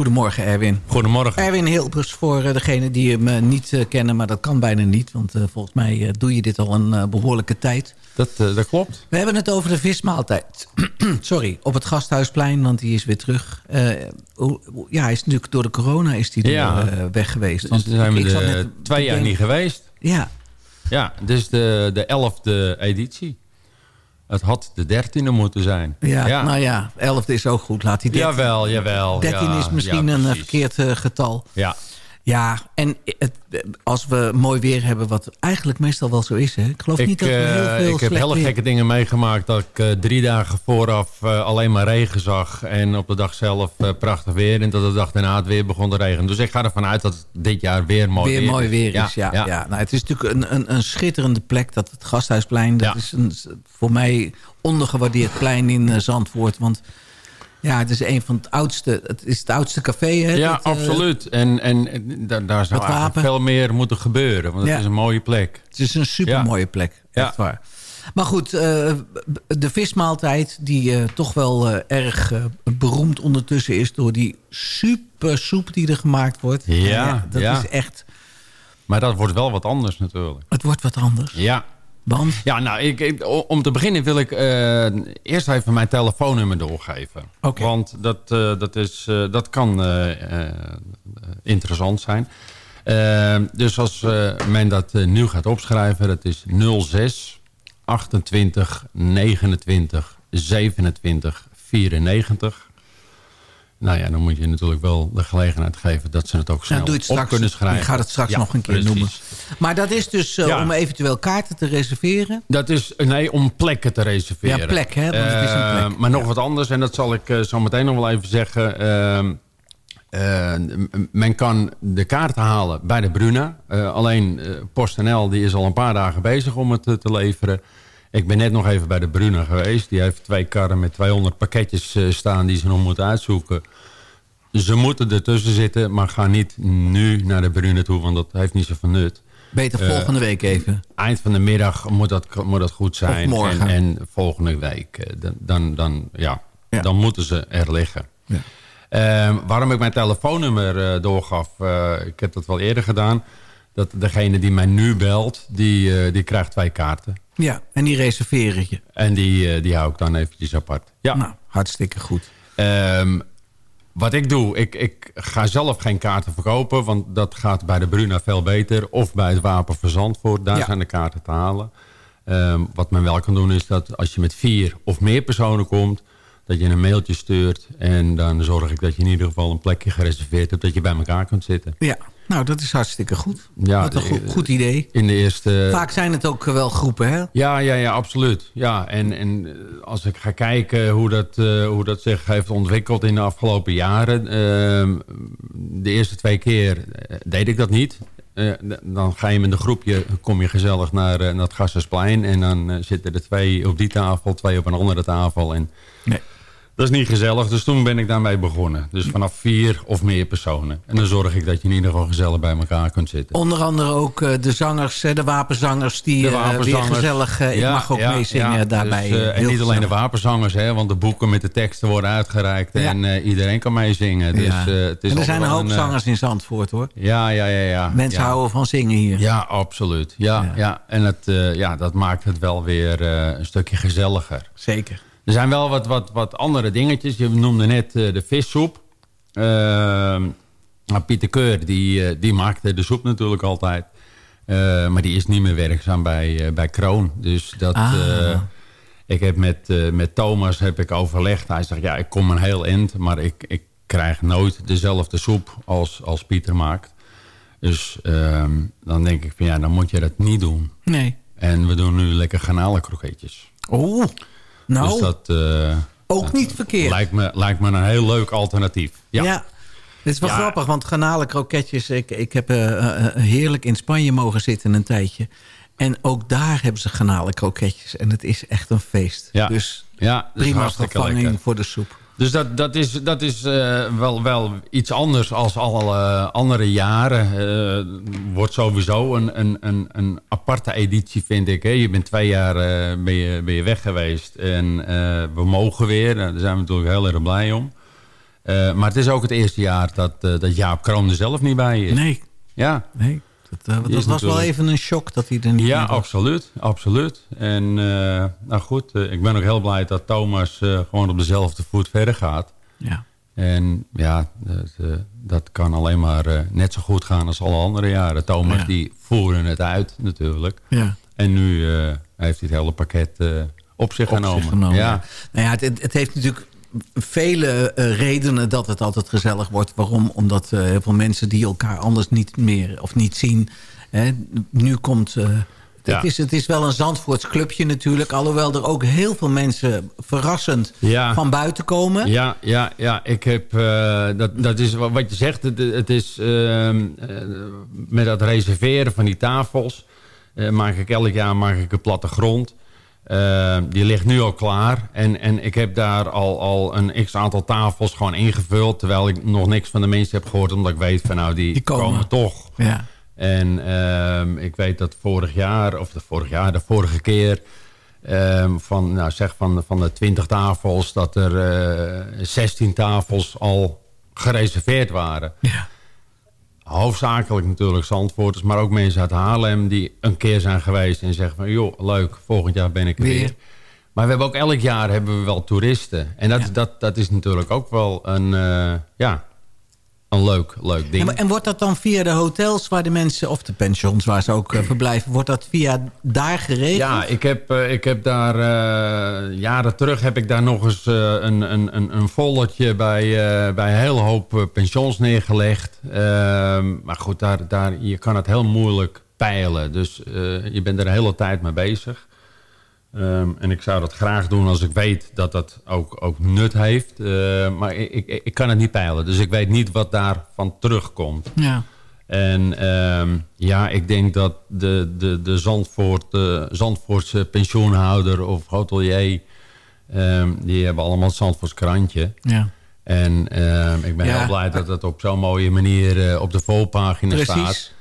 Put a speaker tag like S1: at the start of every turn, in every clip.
S1: Goedemorgen Erwin.
S2: Goedemorgen.
S1: Erwin Hilbers voor uh, degenen die hem uh, niet uh, kennen, maar dat kan bijna niet. Want volgens mij doe je dit al een behoorlijke tijd.
S2: Dat, dat klopt.
S1: We hebben het over de vismaaltijd. Sorry, op het Gasthuisplein, want die is weer terug. ja, hij is natuurlijk door de corona is die ja. weg geweest.
S2: Want dus zijn we ik, net twee jaar niet geweest.
S1: Ja.
S2: Ja, is de, de elfde editie. Het had de dertiende moeten zijn.
S1: Ja, ja, nou ja, elfde is ook goed. Laat die dertien.
S2: Jawel, jawel.
S1: Dertien
S2: ja,
S1: is misschien
S2: ja,
S1: een verkeerd uh, getal.
S2: Ja.
S1: Ja, en het, als we mooi weer hebben, wat eigenlijk meestal wel zo is. Hè? Ik geloof ik, niet dat we heel
S2: uh,
S1: veel
S2: Ik heb hele
S1: weer...
S2: gekke dingen meegemaakt. Dat ik uh, drie dagen vooraf uh, alleen maar regen zag. En op de dag zelf prachtig weer. En dat de dag daarna het weer begon te regenen. Dus ik ga ervan uit dat het dit jaar weer mooi
S1: weer
S2: weer
S1: mooi weer is. Ja, ja. ja. Nou, het is natuurlijk een, een, een schitterende plek. Dat het Gasthuisplein. Dat is een, voor mij ondergewaardeerd plein in Zandvoort. Want... Ja, het is een van het oudste. Het is het oudste café. Hè,
S2: ja,
S1: dat,
S2: absoluut. En, en daar, daar zou eigenlijk veel meer moeten gebeuren. Want het
S1: ja.
S2: is een mooie plek.
S1: Het is een super mooie plek. Echt waar. Maar goed, uh, de vismaaltijd die uh, toch wel uh, erg beroemd ondertussen is... door die super soep die er gemaakt wordt.
S2: Ja, ja
S1: dat
S2: ja.
S1: is echt...
S2: Maar dat wordt wel wat anders natuurlijk.
S1: Het wordt wat anders.
S2: Ja,
S1: want?
S2: Ja, nou, ik, ik, om te beginnen wil ik uh, eerst even mijn telefoonnummer doorgeven.
S1: Okay.
S2: Want dat, uh, dat, is, uh, dat kan interessant zijn. dus als men dat nu gaat opschrijven, dat is 06 28 29 27 94. Nou ja, dan moet je natuurlijk wel de gelegenheid geven dat ze het ook snel
S1: nou, het straks,
S2: op kunnen schrijven.
S1: Ik ga het straks
S2: ja,
S1: nog een keer
S2: precies.
S1: noemen. Maar dat is dus uh,
S2: Ja.
S1: om eventueel kaarten te reserveren.
S2: Dat is, nee, om plekken te reserveren.
S1: Ja, plek, hè, want het is een plek.
S2: Eh, maar nog
S1: Ja.
S2: wat anders, en dat zal ik eh, zo meteen nog wel even zeggen. Ehm, eh, men kan de kaarten halen bij de Bruna. Eh, alleen eh, PostNL die is al een paar dagen bezig om het eh, te leveren. Ik ben net nog even bij de Bruna geweest. Die heeft twee karren met 200 pakketjes eh, staan die ze nog moeten uitzoeken. Ze moeten ertussen zitten, maar ga niet nu naar de Bruna toe, want dat heeft niet zoveel nut.
S1: Beter
S2: Eh,
S1: volgende week even.
S2: Eind van de middag moet dat, moet dat goed zijn.
S1: Of morgen.
S2: En, en volgende week, eh, dan, dan, dan, ja,
S1: Ja.
S2: dan moeten ze er liggen.
S1: Ja.
S2: Ehm, waarom ik mijn telefoonnummer doorgaf, ik heb dat wel eerder gedaan. Dat degene die mij nu belt, die, die krijgt twee kaarten.
S1: Ja, en die reserveren je.
S2: En die, eh, die hou ik dan eventjes apart. Ja.
S1: Nou, hartstikke goed.
S2: Ehm, wat ik doe, ik, ik ga zelf geen kaarten verkopen... want dat gaat bij de Bruna veel beter. Of bij het Wapen Verzandvoort, daar
S1: Ja.
S2: zijn de kaarten te halen. Ehm, wat men wel kan doen is dat als je met vier of meer personen komt... dat je een mailtje stuurt... en dan zorg ik dat je in ieder geval een plekje gereserveerd hebt... dat je bij elkaar kunt zitten.
S1: Ja, nou, dat is hartstikke goed.
S2: Ja,
S1: Wat een goed,
S2: eh,
S1: goed idee.
S2: In de eerste...
S1: Vaak zijn het ook wel groepen, hè?
S2: Ja, ja, ja, absoluut. Ja, en, en eh, als ik ga kijken hoe dat, eh, hoe dat zich heeft ontwikkeld in de afgelopen jaren. ehm, de eerste twee keer eh, deed ik dat niet. Eh, dan ga je met een groepje, kom je gezellig naar, eh, naar het Gassersplein. En dan eh, zitten er twee op die tafel, twee op een andere tafel. En
S1: Nee.
S2: Dat is niet gezellig, dus toen ben ik daarmee begonnen. Dus vanaf vier of meer personen. En dan zorg ik dat je in ieder geval gezellig bij elkaar kunt zitten.
S1: Onder andere ook eh, de zangers, de wapenzangers... die
S2: De
S1: eh, weer gezellig... eh, ik mag ook meezingen daarbij.
S2: Dus, en niet alleen de wapenzangers, hè, want de boeken met de teksten worden uitgereikt.
S1: Ja.
S2: En iedereen kan meezingen. Dus,
S1: Ja.
S2: het is
S1: en er zijn een hoop zangers in Zandvoort, hoor.
S2: ja, ja, ja. ja.
S1: Mensen
S2: ja.
S1: houden van zingen hier.
S2: Ja, absoluut. Ja,
S1: Ja.
S2: ja. En het, ja, dat maakt het wel weer een stukje gezelliger.
S1: Zeker.
S2: Er zijn wel wat, wat, wat andere dingetjes. Je noemde net eh, de vissoep. Nou, Pieter Keur, die, eh, die maakte de soep natuurlijk altijd. Eh, maar die is niet meer werkzaam bij, bij Kroon. Dus dat...
S1: Ah.
S2: ik heb met, met Thomas heb ik overlegd. Hij zegt, ja, ik kom een heel eind, maar ik, ik krijg nooit dezelfde soep als, als Pieter maakt. Dus ehm, dan denk ik van, ja, dan moet je dat niet doen.
S1: Nee.
S2: En we doen nu lekker garnalenkroketjes.
S1: Oh, nou,
S2: Dus dat... eh,
S1: ook niet verkeerd.
S2: Lijkt me, lijkt me een heel leuk alternatief. Ja.
S1: Ja. Het is wel
S2: Ja.
S1: grappig, want garnalenkroketjes... Ik, ik heb eh, eh, heerlijk in Spanje mogen zitten een tijdje. En ook daar hebben ze garnalenkroketjes. En het is echt een feest.
S2: Ja.
S1: Dus
S2: Ja,
S1: prima vervanging
S2: lekker.
S1: voor de soep.
S2: Dus dat, dat is, dat is eh, wel, wel iets anders als alle andere jaren. Eh, wordt sowieso een, een, een, een aparte editie, vind ik. Hè. Je bent twee jaar eh, ben je, ben je weg geweest. En eh, we mogen weer. Daar zijn we natuurlijk heel erg blij om. maar het is ook het eerste jaar dat, dat Jaap Kroon er zelf niet bij is.
S1: Nee.
S2: Ja.
S1: Nee. Dat, dat was wel even een shock dat hij er niet
S2: Ja, absoluut. absoluut. En nou goed, ik ben ook heel blij dat Thomas gewoon op dezelfde voet verder gaat.
S1: Ja.
S2: En ja, dat, dat kan alleen maar net zo goed gaan als alle andere jaren. Thomas die voeren het uit natuurlijk.
S1: Ja.
S2: En nu heeft hij het hele pakket op zich genomen. Ja.
S1: Nou ja, het, het heeft natuurlijk vele uh, redenen dat het altijd gezellig wordt. Waarom? Omdat uh, heel veel mensen die elkaar anders niet meer of niet zien. Hè, nu komt... Uh, ja. het, is, het is wel een Zandvoorts clubje natuurlijk. Alhoewel er ook heel veel mensen verrassend
S2: ja.
S1: van buiten komen.
S2: Ja, ja, ja. Ik heb, dat, dat is wat je zegt. Het, het is ehm, met dat reserveren van die tafels. maak ik elk jaar maak ik een plattegrond. Uh, die ligt nu al klaar. En, en ik heb daar al, al een x-aantal tafels gewoon ingevuld. Terwijl ik nog niks van de mensen heb gehoord. Omdat ik weet van nou, die,
S1: die komen.
S2: toch.
S1: Ja.
S2: En uh, ik weet dat vorig jaar, of de vorig jaar, de vorige keer... Uh, van, nou zeg van, van de 20 tafels, dat er 16 tafels al gereserveerd waren.
S1: Ja
S2: hoofdzakelijk natuurlijk Zandvoorters, maar ook mensen uit Haarlem die een keer zijn geweest en zeggen van joh, leuk, volgend jaar ben ik er weer. Maar we hebben ook elk jaar hebben we wel toeristen. En dat, dat, dat is natuurlijk ook wel een, uh, ja, een leuk, leuk ding.
S1: En, en, wordt dat dan via de hotels waar de mensen, of de pensions waar ze ook uh, verblijven, wordt dat via daar geregeld?
S2: Ja, ik heb, uh, ik heb daar uh, jaren terug heb ik daar nog eens een, een, een, een volletje bij, bij een hele hoop pensions neergelegd. Ehm, maar goed, daar, daar, je kan het heel moeilijk peilen. Dus je bent er de hele tijd mee bezig. Um, en ik zou dat graag doen als ik weet dat dat ook, ook nut heeft. Uh, maar ik, ik, ik, kan het niet peilen. Dus ik weet niet wat daarvan terugkomt.
S1: Ja.
S2: En um, ja, ik denk dat de, de, de, Zandvoort, de Zandvoortse pensioenhouder of hotelier... Um, die hebben allemaal het Zandvoorts krantje.
S1: Ja.
S2: En ik ben ja. heel blij dat het op zo'n mooie manier uh, op de volpagina
S1: Precies.
S2: staat.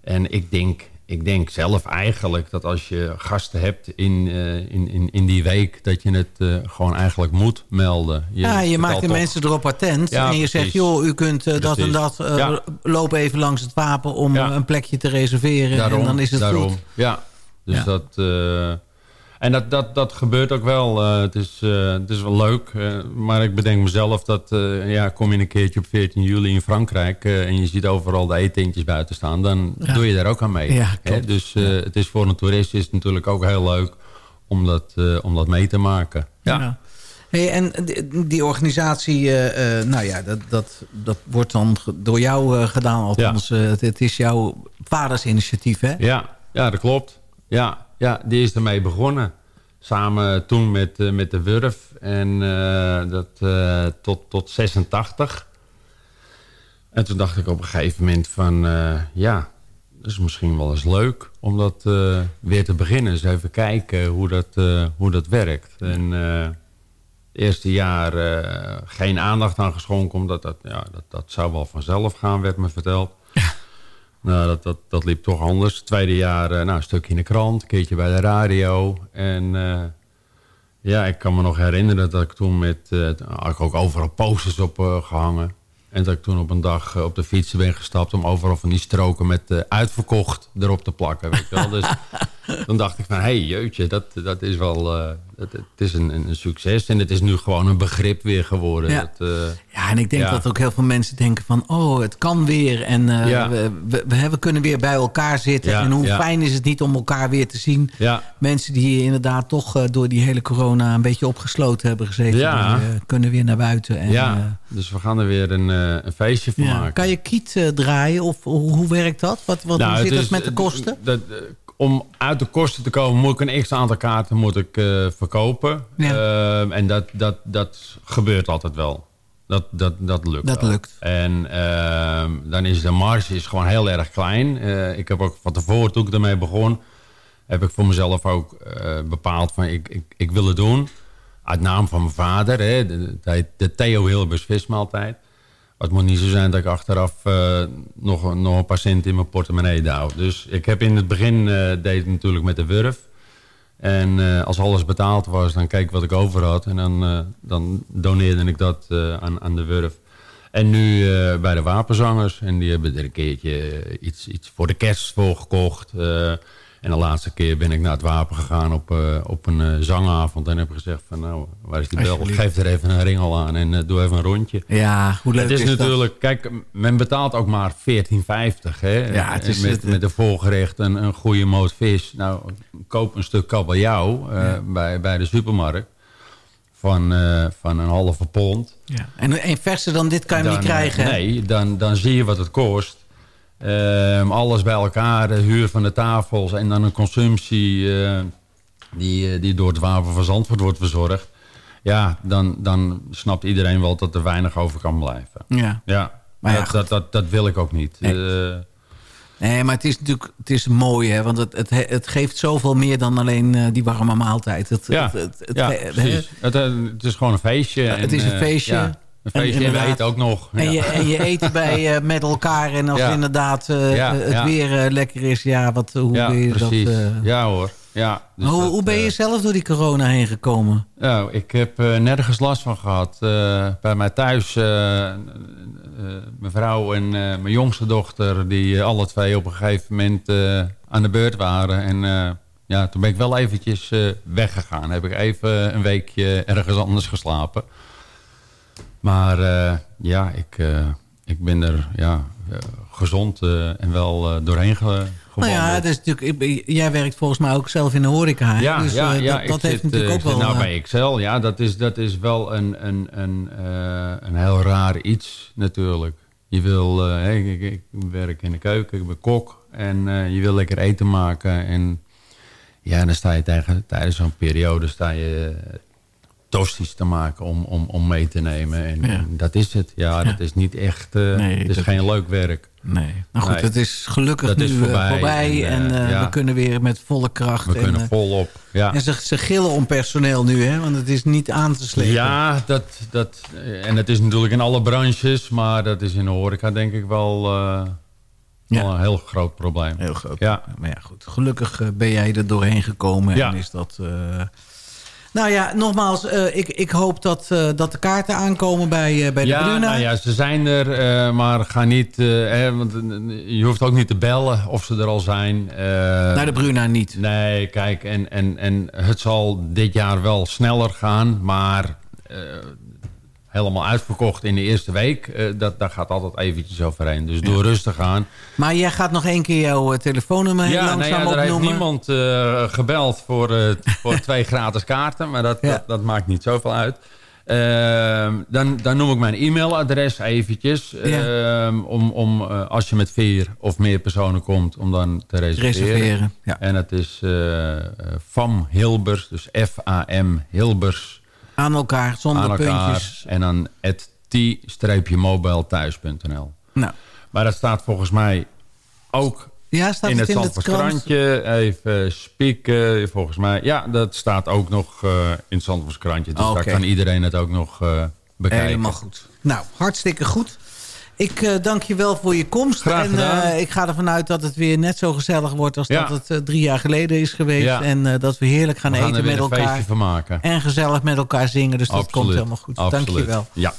S2: En ik denk ik denk zelf eigenlijk dat als je gasten hebt in, uh, in, in, in die week... dat je het uh, gewoon eigenlijk moet melden.
S1: Je ja, je maakt de toch... mensen erop attent.
S2: Ja,
S1: en je zegt, joh, u kunt uh, dat en dat...
S2: Ja.
S1: loop even langs het wapen om een plekje te reserveren.
S2: Daarom,
S1: en dan is het
S2: daarom.
S1: goed.
S2: Ja, dus dat... En dat, dat, dat gebeurt ook wel. Uh, het, is, uh, het is wel leuk. Uh, maar ik bedenk mezelf dat... ja, kom je een keertje op 14 juli in Frankrijk... en je ziet overal de eetentjes buiten staan... dan
S1: Ja.
S2: doe je daar ook aan mee.
S1: Ja,
S2: Hè? Dus het is voor een toerist is het natuurlijk ook heel leuk... om dat, om dat mee te maken. Ja.
S1: Hey, en die, die organisatie, eh, eh, nou ja, dat, dat, dat wordt dan door jou eh, gedaan. Althans, eh, het, het is jouw vaders initiatief, hè?
S2: Ja, ja, dat klopt. Ja, ja, die is ermee begonnen. Samen toen met, eh, met de Wurf. En eh, dat eh, tot, tot 86. En toen dacht ik op een gegeven moment van... ja, dat is misschien wel eens leuk om dat weer te beginnen. Dus even kijken hoe dat, hoe dat werkt. En het eerste jaar geen aandacht aan geschonken... omdat dat, ja, dat, dat zou wel vanzelf gaan, werd me verteld. Nou, dat, dat, dat liep toch anders. Tweede jaar eh, nou, een stukje in de krant, een keertje bij de radio. En eh, ja, ik kan me nog herinneren dat ik toen met... eh, had ik ook overal posters op eh, gehangen. En dat ik toen op een dag op de fietsen ben gestapt... om overal van die stroken met uitverkocht erop te plakken. Weet je wel. Dus toen dacht ik van, hé hey, jeutje, dat, dat is wel... eh, het, het is een, een succes en het is nu gewoon een begrip weer geworden.
S1: Ja.
S2: Dat, eh,
S1: Ja, en ik denk
S2: Ja.
S1: dat ook heel veel mensen denken van... oh, het kan weer en eh,
S2: Ja.
S1: we, we, we kunnen weer bij elkaar zitten. En hoe fijn is het niet om elkaar weer te zien.
S2: ja,
S1: Mensen die inderdaad toch door die hele corona... een beetje opgesloten hebben gezeten...
S2: Ja.
S1: die, kunnen weer naar buiten. En,
S2: ja. dus we gaan er weer een, een feestje van maken.
S1: Kan je kiet draaien of hoe, hoe werkt dat? Wat, wat,
S2: Nou,
S1: hoe zit dat
S2: is-
S1: met de kosten?
S2: dat, om uit de kosten te komen moet ik een x aantal kaarten moet ik, eh, verkopen.
S1: Ja.
S2: Ehm, en dat, dat, dat gebeurt altijd wel. Dat, dat, dat lukt
S1: Dat
S2: wel.
S1: lukt.
S2: En ehm, dan is de marge is gewoon heel erg klein. Eh, ik heb ook van tevoren, toen ik ermee begon... heb ik voor mezelf ook eh, bepaald van ik, ik, ik wil het doen. Uit naam van mijn vader. Hè, de, de, de Theo Hilbers vismaaltijd. Het moet niet zo zijn dat ik achteraf eh, nog, nog een paar cent in mijn portemonnee douw. Dus ik heb in het begin eh, deed ik natuurlijk met de Wurf. En eh, als alles betaald was, dan keek ik wat ik over had. En dan, dan doneerde ik dat aan, aan de Wurf. En nu bij de wapenzangers. En die hebben er een keertje iets, iets voor de kerst voor gekocht. En de laatste keer ben ik naar het wapen gegaan op, uh, op een uh, zangavond. En heb gezegd van nou, waar is die bel? Geef er even een ringel aan en uh, doe even een rondje.
S1: Ja, hoe leuk
S2: het is,
S1: is
S2: natuurlijk, Kijk, men betaalt ook maar 14,50. Hè?
S1: Ja, het is,
S2: met, met een volgerecht een, een goede moot vis. Nou, koop een stuk kabeljauw ja. bij, bij de supermarkt. Van, van een halve pond.
S1: Ja. En een verse dan dit kan je
S2: dan,
S1: niet krijgen.
S2: nee, dan, dan zie je wat het kost. Um, alles bij elkaar, de huur van de tafels en dan een consumptie uh, die, die door het wapen van Zandvoort wordt verzorgd. Ja, dan, dan snapt iedereen wel dat er weinig over kan blijven.
S1: Ja.
S2: Ja, maar dat, dat, dat, dat, wil ik ook niet.
S1: Nee. Uh, nee, maar het is natuurlijk het is mooi, hè? want het, het, het geeft zoveel meer dan alleen uh, die warme maaltijd. Het,
S2: ja,
S1: het, het,
S2: ja precies. Het, is gewoon een feestje. En,
S1: het is een feestje.
S2: Ja. Een feestje en, en eten ook nog.
S1: En, je, en je eet bij, uh, met elkaar. En als
S2: Ja.
S1: inderdaad uh,
S2: Ja,
S1: het weer uh, lekker is, ja, wat, hoe ben je
S2: precies.
S1: dat...
S2: Ja hoor. Ja, dus
S1: hoe,
S2: dat,
S1: hoe ben je
S2: eh,
S1: zelf door die corona heen gekomen?
S2: Nou, ik heb eh, nergens last van gehad. Eh, bij mij thuis, eh, eh, mijn vrouw en eh, mijn jongste dochter... die eh, alle twee op een gegeven moment eh, aan de beurt waren. En eh, ja, toen ben ik wel eventjes eh, weggegaan. Heb ik even een weekje ergens anders geslapen. Maar eh, ja, ik, eh, ik ben er ja, eh, gezond en wel doorheen ge
S1: Nou ja, het is natuurlijk, ik jij werkt volgens mij ook zelf in de horeca.
S2: Ja,
S1: dus
S2: ja, ja,
S1: dat, dat heeft
S2: zit,
S1: natuurlijk ook wel...
S2: Nou, bij Excel, ja, dat is, dat is wel een, een, een, een heel raar iets natuurlijk. Je wil, hey, ik, ik werk in de keuken, ik ben kok en je wil lekker eten maken. En ja, dan sta je tegen, tijdens zo'n periode sta je toasties te maken om, om, om mee te nemen. En,
S1: Ja.
S2: en dat is het. Ja, dat is niet echt, eh,
S1: Nee,
S2: het is
S1: dat
S2: geen leuk werk.
S1: Nee. Nou goed,
S2: Nee.
S1: het is gelukkig
S2: Dat
S1: nu
S2: is
S1: eh,
S2: voorbij.
S1: voorbij.
S2: En,
S1: En,
S2: eh, ja.
S1: we kunnen weer met volle kracht.
S2: We
S1: en,
S2: kunnen volop. Ja.
S1: en ze, ze gillen om personeel nu, hè? Want het is niet aan te slepen.
S2: Ja, dat, dat, en het is natuurlijk in alle branches, maar dat is in de horeca denk ik wel,
S1: Ja.
S2: wel een heel groot probleem.
S1: Heel groot.
S2: Ja.
S1: Maar ja, goed. Gelukkig ben jij er doorheen gekomen.
S2: Ja.
S1: En is dat... Nou ja, nogmaals, eh, ik, ik hoop dat, eh, dat de kaarten aankomen bij, eh, bij de
S2: Ja,
S1: Bruna.
S2: nou ja, ze zijn er, maar ga niet, hè, want je hoeft ook niet te bellen of ze er al zijn.
S1: Naar de Bruna niet.
S2: Nee, kijk, en, en, en het zal dit jaar wel sneller gaan, maar helemaal uitverkocht in de eerste week, eh, dat, daar gaat altijd eventjes overheen. Dus doe rustig aan.
S1: Maar jij gaat nog één keer jouw eh, telefoonnummer
S2: Ja, nou
S1: langzaam
S2: ja, er heeft
S1: opnoemen.
S2: niemand eh, gebeld voor, voor twee gratis kaarten. Maar dat,
S1: Ja.
S2: dat, dat maakt niet zoveel uit. Ehm, dan, dan noem ik mijn e-mailadres eventjes.
S1: Ja.
S2: Ehm, om, om als je met vier of meer personen komt, om dan te reserveren.
S1: Reserveren. Ja.
S2: En het is FAM Hilbers, dus F-A-M Hilbers
S1: Aan elkaar, zonder
S2: aan elkaar.
S1: puntjes.
S2: En dan at t-mobilethuis.nl.
S1: Nou,
S2: Maar dat staat volgens mij ook
S1: ja, staat
S2: in
S1: het
S2: het
S1: in
S2: krantje. Even spieken, volgens mij. Ja, dat staat ook nog eh, in het krantje. Dus daar kan iedereen het ook nog eh, bekijken.
S1: Helemaal goed. Nou, hartstikke goed. Ik eh, dank je wel voor je komst.
S2: Graag
S1: en eh, ik ga ervan uit dat het weer net zo gezellig wordt... als
S2: Ja.
S1: dat het eh, drie jaar geleden is geweest.
S2: Ja.
S1: En dat we heerlijk gaan
S2: We gaan
S1: eten met
S2: een
S1: elkaar.
S2: van maken.
S1: En gezellig met elkaar zingen. Dus dat komt helemaal goed.
S2: Absoluut.
S1: Dank je wel.
S2: Ja.